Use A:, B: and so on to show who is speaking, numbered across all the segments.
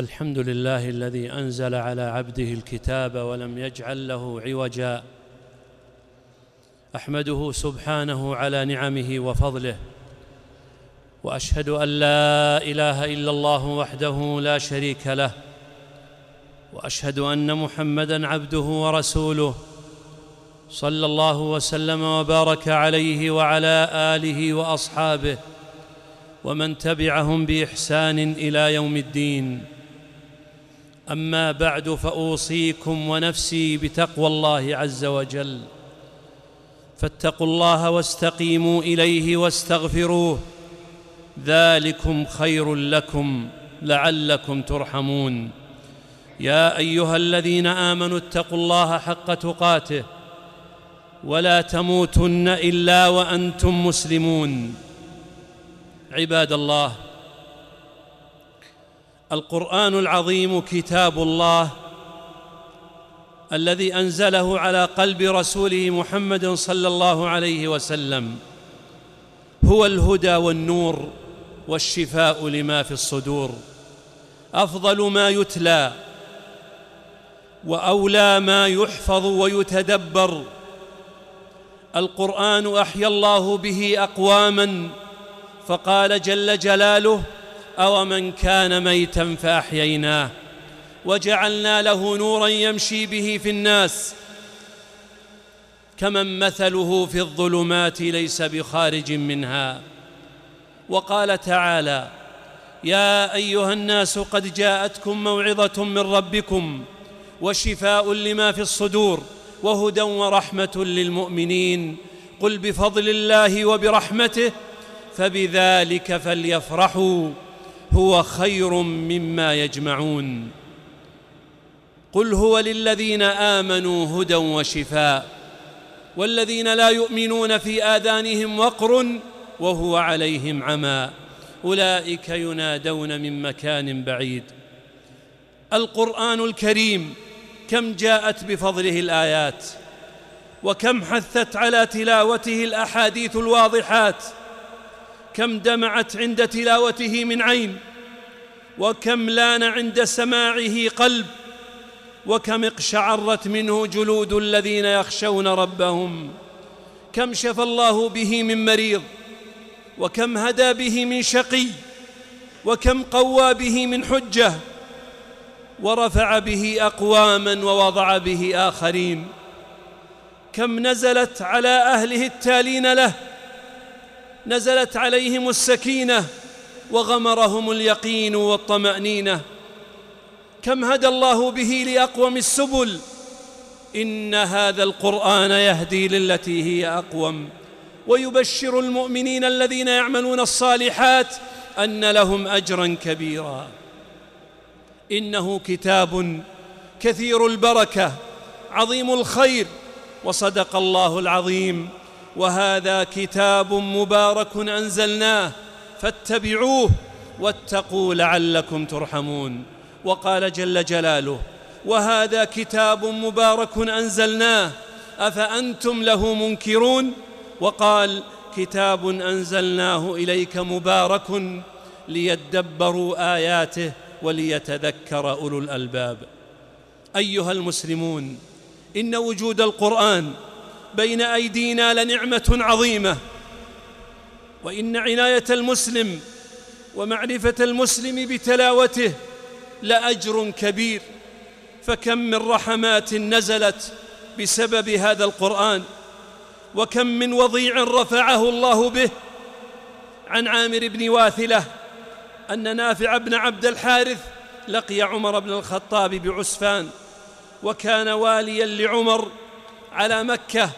A: الحمد لله الذي أنزل على عبده الكتاب ولم يجعل له عوجا. أحمده سبحانه على نعمه وفضله وأشهد أن لا إله إلا الله وحده لا شريك له وأشهد أن محمدا عبده ورسوله صلى الله وسلم وبارك عليه وعلى آله وأصحابه ومن تبعهم بإحسان إلى يوم الدين. أما بعد فأوصيكم ونفسي بتقوى الله عز وجل. فاتقوا الله واستقيموا إليه واستغفروه. ذلكم خير لكم لعلكم ترحمون. يا أيها الذين آمنوا اتقوا الله حق تقاته. ولا تموتن إلا وأنتم مسلمون. عباد الله القرآن العظيم كتاب الله الذي أنزله على قلب رسوله محمد صلى الله عليه وسلم هو الهدى والنور والشفاء لما في الصدور أفضل ما يتلى وأولى ما يحفظ ويتدبر. القرآن أحيا الله به أقواما فقال جل جلاله أومن كان ميتا فأحييناه وجعلنا له نورا يمشي به في الناس كمن مثله في الظلمات ليس بخارج منها وقال تعالى يا أيها الناس قد جاءتكم موعظة من ربكم وشفاء لما في الصدور وهدى ورحمة للمؤمنين قل بفضل الله وبرحمته فبذلك فليفرحوا هو خير مما يجمعون. قل هو للذين آمنوا هدى وشفاء والذين لا يؤمنون في آذانهم وقر وهو عليهم عمى. أولئك ينادون من مكان بعيد. القرآن الكريم كم جاءت بفضله الآيات وكم حثت على تلاوته الأحاديث الواضحات كم دمعت عند تلاوته من عين وكم لأن عند سماعه قلب وكم اقشعرت منه جلود الذين يخشون ربهم كم شفى الله به من مريض وكم هدى به من شقي وكم قوى به من حجة ورفع به أقواما ووضع به آخرين كم نزلت على أهله التالين له نزلت عليهم السكينة وغمرهم اليقين والطمأنينة. كم هدى الله به لأقوم السبل؟ إن هذا القرآن يهدي للتي هي أقوم. ويبشر المؤمنين الذين يعملون الصالحات أن لهم أجرا كبيرا. إنه كتاب كثير البركة عظيم الخير وصدق الله العظيم. وهذا كتاب مبارك أنزلناه فاتبعوه واتقوا لعلكم ترحمون. وقال جل جلاله وهذا كتاب مبارك أنزلناه أفأنتم له منكرون؟ وقال كتاب أنزلناه إليك مبارك ليدبروا آياته وليتذكر أولو الألباب. أيها المسلمون إن وجود القرآن بين أيدينا لنعمة عظيمة. وإن عناية المسلم ومعرفة المسلم بتلاوته لأجر كبير. فكم من رحمات نزلت بسبب هذا القرآن. وكم من وضيع رفعه الله به. عن عامر بن واثلة أن نافع بن عبد الحارث لقي عمر بن الخطاب بعسفان. وكان واليا لعمر على مكة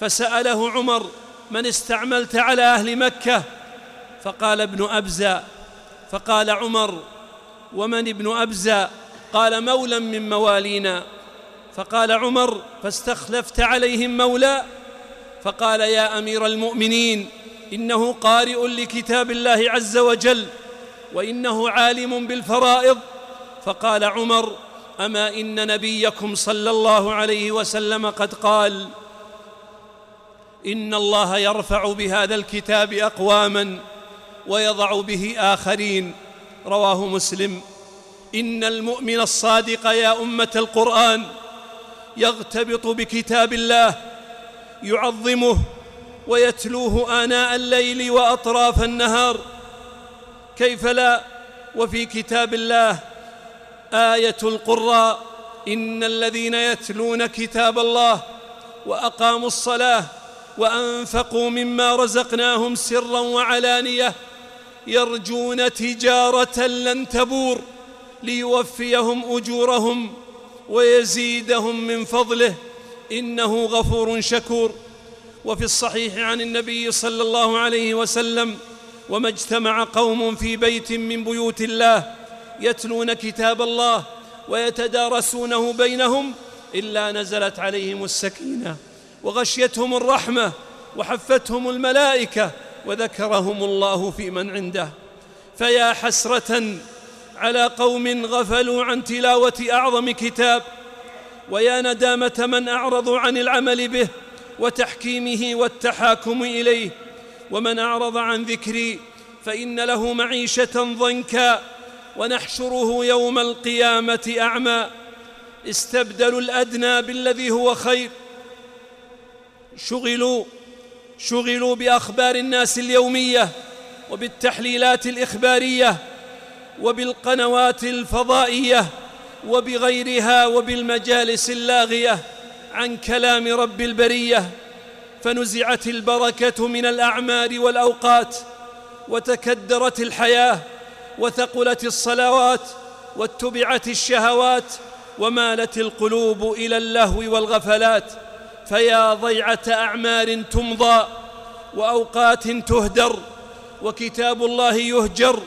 A: فسأله عمر من استعملت على أهل مكة؟ فقال ابن ابزه فقال عمر ومن ابن ابزه قال مولى من موالينا. فقال عمر فاستخلفت عليهم مولى؟ فقال يا أمير المؤمنين إنه قارئ لكتاب الله عز وجل وإنه عالم بالفرائض. فقال عمر أما إن نبيكم صلى الله عليه وسلم قد قال إن الله يرفع بهذا الكتاب أقواما ويضع به آخرين. رواه مسلم. إن المؤمن الصادق يا أمة القرآن يغتبط بكتاب الله يعظمه ويتلوه آناء الليل وأطراف النهار. كيف لا؟ وفي كتاب الله آية القراء إن الذين يتلون كتاب الله وأقاموا الصلاة وأنفقوا مما رزقناهم سرا وعلانية يرجون تجارة لن تبور ليوفيهم أجورهم ويزيدهم من فضله إنه غفور شكور. وفي الصحيح عن النبي صلى الله عليه وسلم وما اجتمع قوم في بيت من بيوت الله يتلون كتاب الله ويتدارسونه بينهم إلا نزلت عليهم السكينة وغشيتهم الرحمة وحفتهم الملائكة وذكرهم الله في من عنده. فيا حسرة على قوم غفلوا عن تلاوة أعظم كتاب ويا ندامة من أعرضوا عن العمل به وتحكيمه والتحاكم إليه. ومن أعرض عن ذكري فإن له معيشة ضنكا ونحشره يوم القيامة أعمى. استبدلوا الأدنى بالذي هو خير. شغلوا شغلوا بأخبار الناس اليومية وبالتحليلات الإخبارية وبالقنوات الفضائية وبغيرها وبالمجالس اللاغية عن كلام رب البرية. فنزعت البركة من الأعمار والأوقات وتكدرت الحياة. وثقلت الصلوات واتبعت الشهوات ومالت القلوب إلى اللهو والغفلات فيا ضيعة أعمار تمضى وأوقات تهدر وكتاب الله يهجر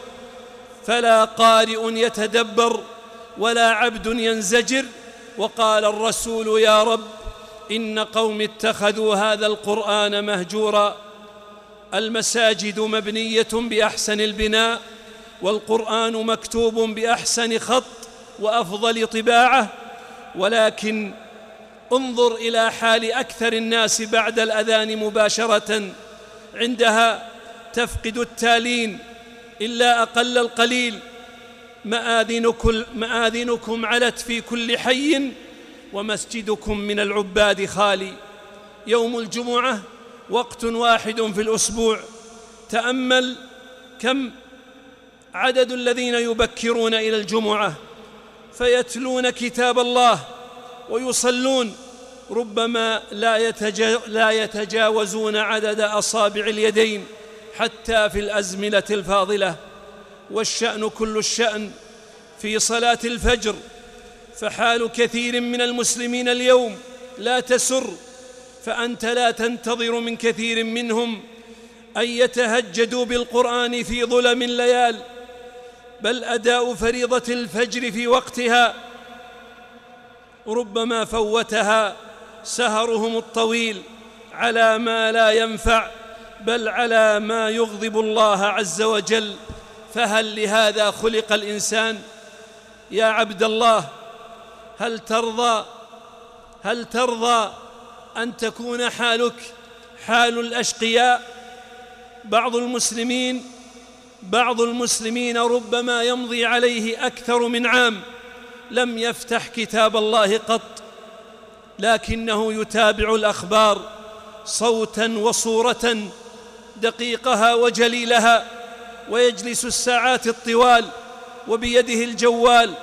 A: فلا قارئ يتدبر ولا عبد ينزجر وقال الرسول يا رب إن قوم اتخذوا هذا القرآن مهجورا المساجد مبنية بأحسن البناء والقرآن مكتوب بأحسن خط وأفضل طباعة ولكن انظر إلى حال أكثر الناس بعد الأذان مباشرة عندها تفقد التالين إلا أقل القليل. مآذنكم علت في كل حي ومسجدكم من العباد خالي. يوم الجمعة وقت واحد في الأسبوع. تأمل كم عدد الذين يبكرون إلى الجمعة فيتلون كتاب الله ويصلون. ربما لا, يتجا لا يتجاوزون عدد أصابع اليدين حتى في الأزمنة الفاضلة. والشأن كل الشأن في صلاة الفجر. فحال كثير من المسلمين اليوم لا تسر فأنت لا تنتظر من كثير منهم أن يتهجدوا بالقرآن في ظلم الليال. بل أداء فريضة الفجر في وقتها ربما فوتها سهرهم الطويل على ما لا ينفع بل على ما يغضب الله عز وجل. فهل لهذا خلق الإنسان؟ يا عبد الله هل ترضى؟ هل ترضى أن تكون حالك حال الأشقياء؟ بعض المسلمين بعض المسلمين ربما يمضي عليه أكثر من عام لم يفتح كتاب الله قط لكنه يتابع الأخبار صوتا وصوره دقيقها وجليلها ويجلس الساعات الطوال وبيده الجوال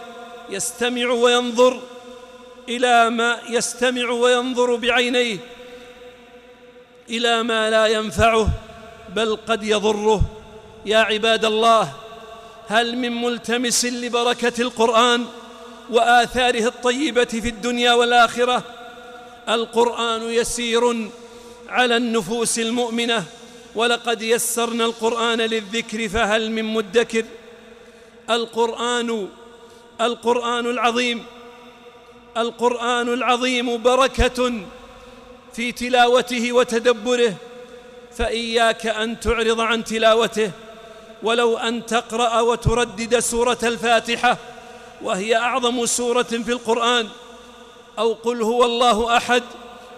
A: يستمع وينظر إلى ما يستمع وينظر بعينيه إلى ما لا ينفعه بل قد يضره. يا عباد الله هل من ملتمس لبركة القرآن وآثاره الطيبة في الدنيا والآخرة؟ القرآن يسير على النفوس المؤمنة ولقد يسرنا القرآن للذكر فهل من مدكر؟ القرآن القرآن العظيم القرآن العظيم بركة في تلاوته وتدبره فإياك أن تعرض عن تلاوته. ولو أن تقرأ وتردد سورة الفاتحة وهي أعظم سورة في القرآن أو قل هو الله أحد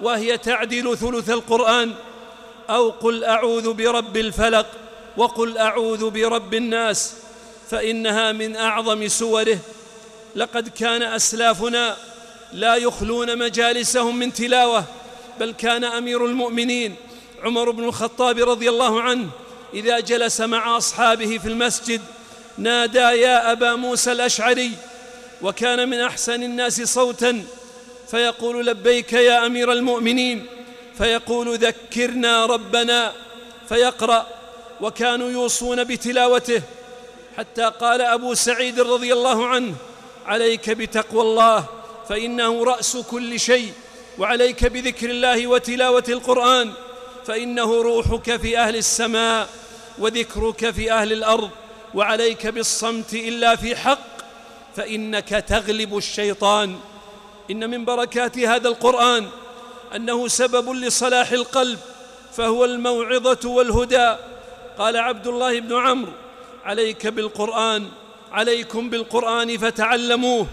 A: وهي تعدل ثلث القرآن أو قل أعوذ برب الفلق وقل أعوذ برب الناس فإنها من أعظم سوره. لقد كان أسلافنا لا يخلون مجالسهم من تلاوة بل كان أمير المؤمنين عمر بن الخطاب رضي الله عنه إذا جلس مع أصحابه في المسجد نادى يا أبا موسى الأشعري وكان من أحسن الناس صوتا فيقول لبيك يا أمير المؤمنين فيقول ذكرنا ربنا فيقرأ وكانوا يوصون بتلاوته حتى قال أبو سعيد رضي الله عنه عليك بتقوى الله فإنه رأس كل شيء وعليك بذكر الله وتلاوة القرآن فإنه روحك في أهل السماء وذكرك في أهل الأرض وعليك بالصمت إلا في حق فإنك تغلب الشيطان. إن من بركات هذا القرآن أنه سبب لصلاح القلب فهو الموعظة والهدى. قال عبد الله بن عمرو عليك بالقرآن عليكم بالقرآن فتعلموه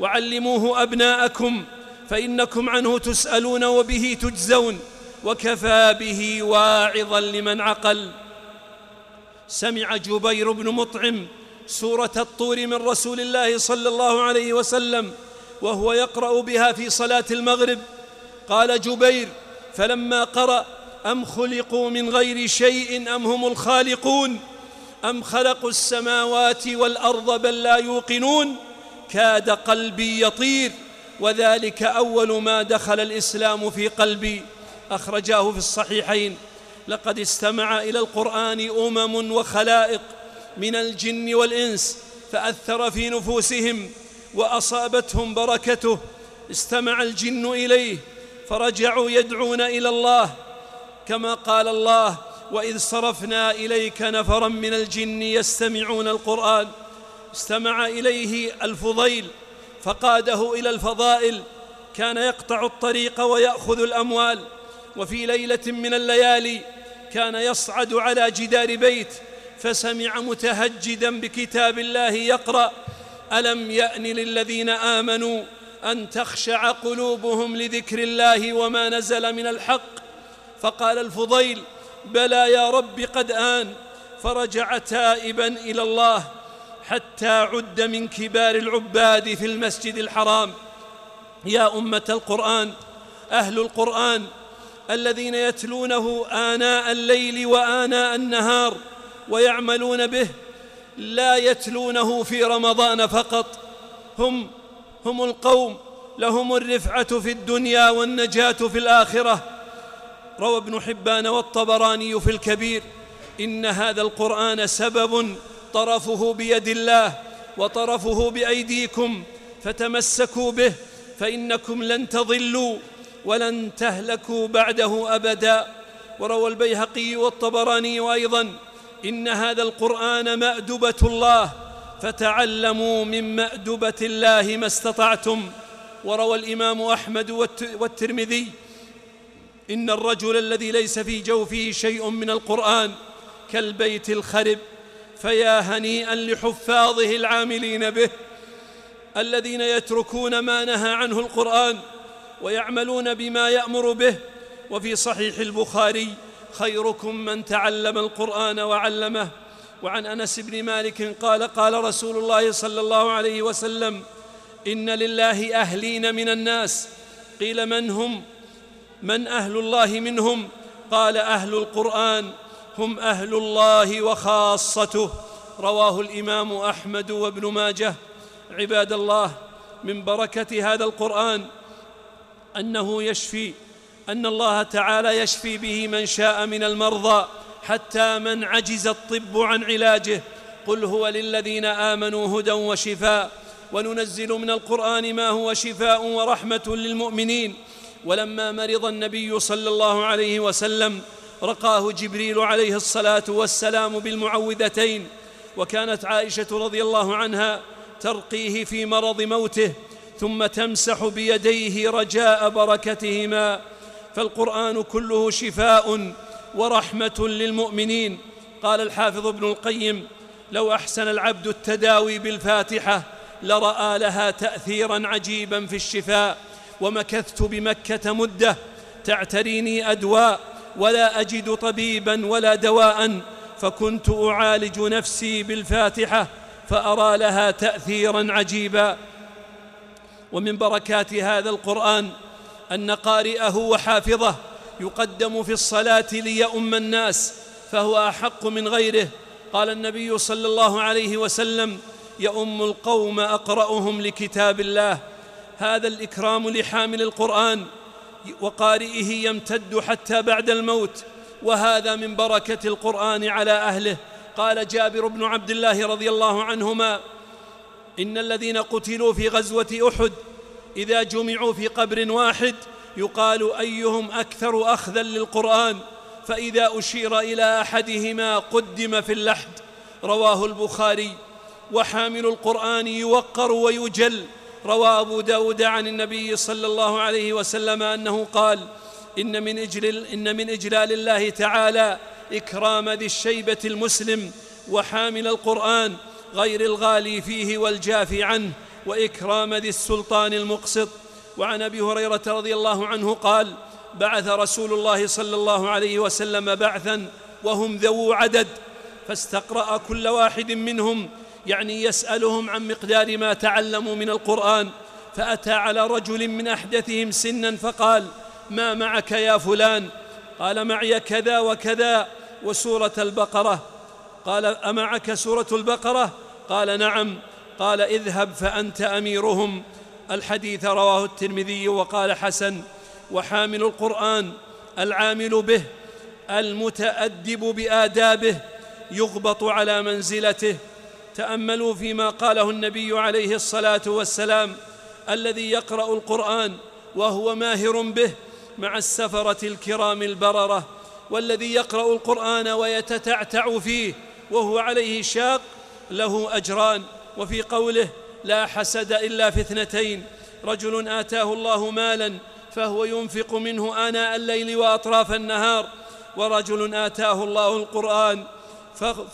A: وعلموه أبناءكم فإنكم عنه تسألون وبه تجزون وكفى به واعظا لمن عقل. سمع جبير بن مطعم سورة الطور من رسول الله صلى الله عليه وسلم وهو يقرأ بها في صلاة المغرب. قال جبير فلما قرأ أم خلقوا من غير شيء أم هم الخالقون؟ أم خلقوا السماوات والأرض بل لا يوقنون؟ كاد قلبي يطير وذلك أول ما دخل الإسلام في قلبي. أخرجاه في الصحيحين. لقد استمع إلى القرآن أمم وخلائق من الجن والإنس فأثر في نفوسهم وأصابتهم بركته. استمع الجن إليه فرجعوا يدعون إلى الله كما قال الله وإذ صرفنا إليك نفرا من الجن يستمعون القرآن. استمع إليه الفضيل فقاده إلى الفضائل. كان يقطع الطريق ويأخذ الأموال. وفي ليلة من الليالي كان يصعد على جدار بيت فسمع متهجدا بكتاب الله يقرأ ألم يأن للذين آمنوا أن تخشع قلوبهم لذكر الله وما نزل من الحق؟ فقال الفضيل بلى يا رب قد آن فرجع تائبا إلى الله حتى عد من كبار العباد في المسجد الحرام. يا أمة القرآن أهل القرآن الذين يتلونه آناء الليل وآناء النهار ويعملون به لا يتلونه في رمضان فقط. هم هم القوم لهم الرفعة في الدنيا والنجاة في الآخرة. روى ابن حبان والطبراني في الكبير إن هذا القرآن سبب طرفه بيد الله وطرفه بأيديكم فتمسكوا به فإنكم لن تضلوا. ولن تهلكوا بعده أبدا. وروى البيهقي والطبراني أيضا إن هذا القرآن مأدبة الله فتعلموا من مأدبة الله ما استطعتم. وروى الإمام أحمد والترمذي إن الرجل الذي ليس في جوفه شيء من القرآن كالبيت الخرب فيا هنيئا لحفاظه العاملين به الذين يتركون ما نهى عنه القرآن. ويعملون بما يأمر به. وفي صحيح البخاري خيركم من تعلم القرآن وعلمه. وعن أنس بن مالك قال قال رسول الله صلى الله عليه وسلم إن لله أهلين من الناس. قيل من هم؟ من أهل الله منهم؟ قال أهل القرآن. هم أهل الله وخاصته. رواه الإمام أحمد وابن ماجه. عباد الله من بركة هذا القرآن أنه يشفي أن الله تعالى يشفي به من شاء من المرضى حتى من عجز الطب عن علاجه. قل هو للذين آمنوا هدى وشفاء وننزل من القرآن ما هو شفاء ورحمة للمؤمنين. ولما مرض النبي صلى الله عليه وسلم رقاه جبريل عليه الصلاة والسلام بالمعوذتين وكانت عائشة رضي الله عنها ترقيه في مرض موته ثم تمسح بيديه رجاء بركتهما فالقرآن كله شفاء ورحمة للمؤمنين. قال الحافظ ابن القيم لو أحسن العبد التداوي بالفاتحة لرأى لها تاثيرا عجيبا في الشفاء ومكثت بمكة مدة تعتريني أدواء ولا أجد طبيبا ولا دواء فكنت أعالج نفسي بالفاتحة فأرى لها تاثيرا عجيبا. ومن بركات هذا القرآن أن قارئه وحافظه يقدم في الصلاة ليؤم الناس فهو أحق من غيره. قال النبي صلى الله عليه وسلم يؤم القوم أقرأهم لكتاب الله. هذا الإكرام لحامل القرآن وقارئه يمتد حتى بعد الموت. وهذا من بركة القرآن على أهله. قال جابر بن عبد الله رضي الله عنهما إن الذين قتلوا في غزوة أحد إذا جمعوا في قبر واحد يقال أيهم أكثر أخذا للقرآن فإذا أشير إلى أحدهما قدم في اللحد رواه البخاري. وحامل القرآن يوقر ويجل روى أبو داود عن النبي صلى الله عليه وسلم أنه قال إن من, إجلال إن من إجلال الله تعالى إكرام ذي الشيبة المسلم. وحامل القرآن غير الغالي فيه والجافي عنه وإكرام ذي السلطان المقسط. وعن أبي هريرة رضي الله عنه قال بعث رسول الله صلى الله عليه وسلم بعثا وهم ذو عدد فاستقرأ كل واحد منهم يعني يسألهم عن مقدار ما تعلموا من القرآن. فأتى على رجل من أحدثهم سنا فقال ما معك يا فلان؟ قال معي كذا وكذا. وسورة البقرة قال أمعك سورة البقرة؟ قال نعم. قال اذهب فأنت أميرهم. الحديث رواه الترمذي وقال حسن. وحامل القرآن. العامل به. المتأدب بآدابه. يغبط على منزلته. تأملوا فيما قاله النبي عليه الصلاة والسلام. الذي يقرأ القرآن وهو ماهر به مع السفرة الكرام البررة. والذي يقرأ القرآن ويتتعتع فيه وهو عليه شاق له أجران وفي قوله لا حسد إلا في اثنتين. رجل آتاه الله مالا فهو ينفق منه آناء الليل وأطراف النهار. ورجل آتاه الله القرآن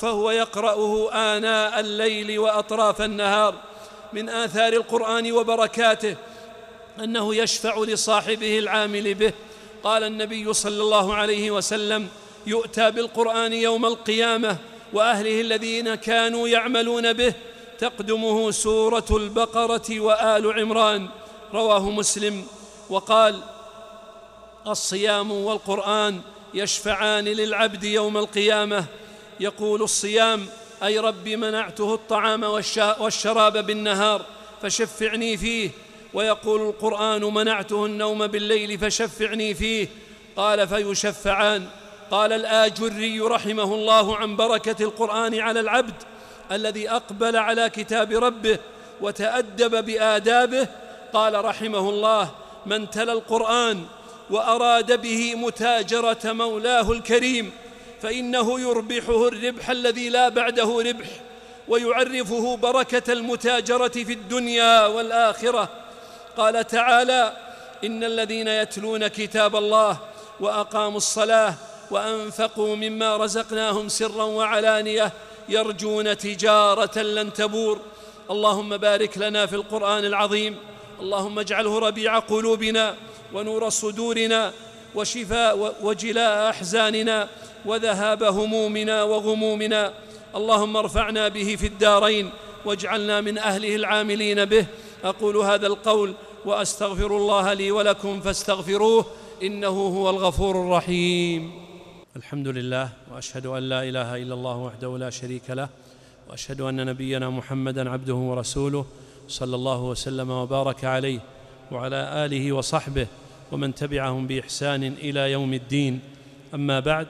A: فهو يقرأه آناء الليل وأطراف النهار. من آثار القرآن وبركاته أنه يشفع لصاحبه العامل به. قال النبي صلى الله عليه وسلم يؤتى بالقرآن يوم القيامة وأهله الذين كانوا يعملون به تقدمه سورة البقرة وآل عمران رواه مسلم. وقال الصيام والقرآن يشفعان للعبد يوم القيامة. يقول الصيام أي رب منعته الطعام والشراب بالنهار فشفعني فيه. ويقول القرآن منعته النوم بالليل فشفعني فيه. قال فيشفعان. قال الآجري رحمه الله عن بركة القرآن على العبد الذي أقبل على كتاب ربه وتأدب بآدابه. قال رحمه الله من تلا القرآن وأراد به متاجرة مولاه الكريم فإنه يربحه الربح الذي لا بعده ربح ويعرفه بركة المتاجرة في الدنيا والآخرة. قال تعالى إن الذين يتلون كتاب الله وأقاموا الصلاة وأنفقوا مما رزقناهم سرا وعلانية يرجون تجارة لن تبور. اللهم بارك لنا في القرآن العظيم. اللهم اجعله ربيع قلوبنا ونور صدورنا وشفاء وجلاء أحزاننا وذهاب همومنا وغمومنا. اللهم ارفعنا به في الدارين واجعلنا من أهله العاملين به. أقول هذا القول وأستغفر الله لي ولكم فاستغفروه إنه هو الغفور الرحيم. الحمد لله وأشهد أن لا إله إلا الله وحده لا شريك له وأشهد أن نبينا محمدا عبده ورسوله صلى الله وسلم وبارك عليه وعلى آله وصحبه ومن تبعهم بإحسان إلى يوم الدين. أما بعد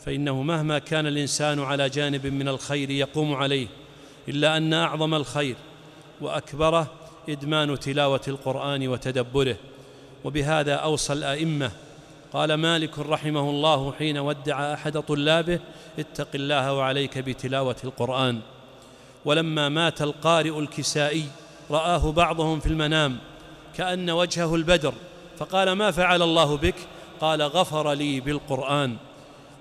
A: فإنه مهما كان الإنسان على جانب من الخير يقوم عليه إلا أن أعظم الخير وأكبره إدمان تلاوة القرآن وتدبره وبهذا أوصى الأئمة قال مالك رحمه الله حين ودع أحد طلابه اتق الله وعليك بتلاوة القرآن. ولما مات القارئ الكسائي رآه بعضهم في المنام كأن وجهه البدر فقال ما فعل الله بك؟ قال غفر لي بالقرآن.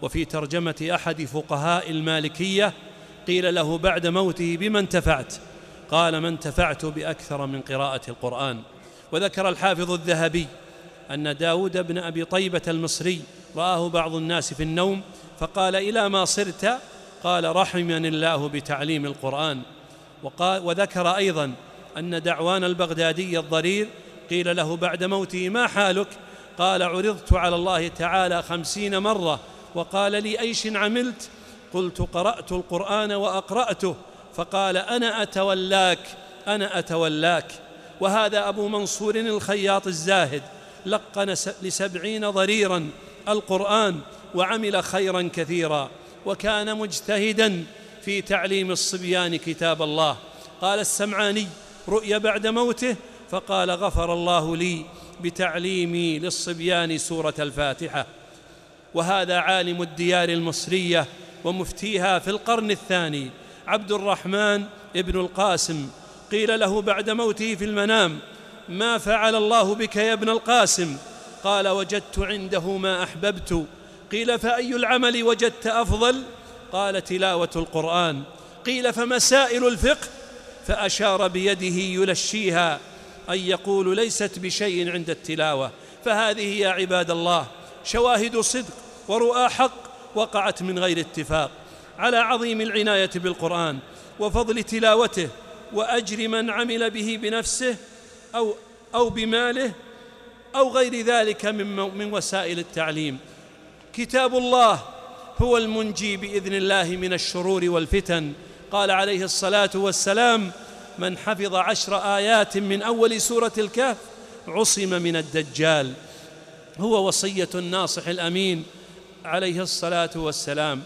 A: وفي ترجمة أحد فقهاء المالكية قيل له بعد موته بما انتفعت؟ قال ما انتفعت بأكثر من قراءة القرآن. وذكر الحافظ الذهبي أن داود بن أبي طيبة المصري رآه بعض الناس في النوم فقال إلى ما صرت؟ قال رحمني الله بتعليم القرآن. وقال وذكر أيضا أن دعوان البغدادي الضرير قيل له بعد موته ما حالك؟ قال عرضت على الله تعالى خمسين مرة. وقال لي أيش عملت؟ قلت قرأت القرآن وأقرأته. فقال أنا أتولاك أنا أتولاك. وهذا أبو منصور الخياط الزاهد. لقن لسبعين ضريرا القرآن وعمل خيرا كثيرا وكان مجتهدا في تعليم الصبيان كتاب الله. قال السمعاني رؤي بعد موته؟ فقال غفر الله لي بتعليمي للصبيان سورة الفاتحة. وهذا عالم الديار المصرية ومفتيها في القرن الثاني عبد الرحمن ابن القاسم. قيل له بعد موته في المنام ما فعل الله بك يا ابن القاسم؟ قال وجدت عنده ما أحببت. قيل فأي العمل وجدت أفضل؟ قال تلاوة القرآن. قيل فمسائل الفقه؟ فأشار بيده يلشيها. أن يقول ليست بشيء عند التلاوة. فهذه يا عباد الله شواهد صدق ورؤى حق وقعت من غير اتفاق. على عظيم العناية بالقرآن وفضل تلاوته وأجر من عمل به بنفسه أو أو بماله أو غير ذلك من من وسائل التعليم. كتاب الله هو المنجي بإذن الله من الشرور والفتن. قال عليه الصلاة والسلام من حفظ عشر آيات من أول سورة الكهف عصم من الدجال. هو وصية الناصح الأمين عليه الصلاة والسلام.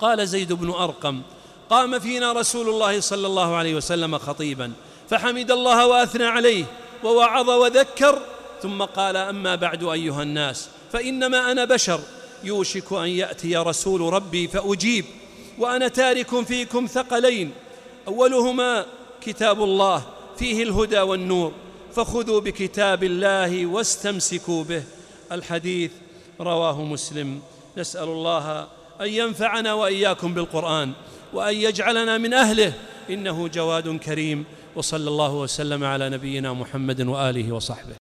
A: قال زيد بن أرقم قام فينا رسول الله صلى الله عليه وسلم خطيبا. فحمد الله وأثنى عليه ووعظ وذكر ثم قال أما بعد أيها الناس فإنما أنا بشر يوشك أن يأتي رسول ربي فأجيب وأنا تارك فيكم ثقلين أولهما كتاب الله فيه الهدى والنور فخذوا بكتاب الله واستمسكوا به الحديث رواه مسلم نسأل الله أن ينفعنا وإياكم بالقرآن وأن يجعلنا من أهله إنه جواد كريم. وصلى الله وسلم على نبينا محمد وآله وصحبه.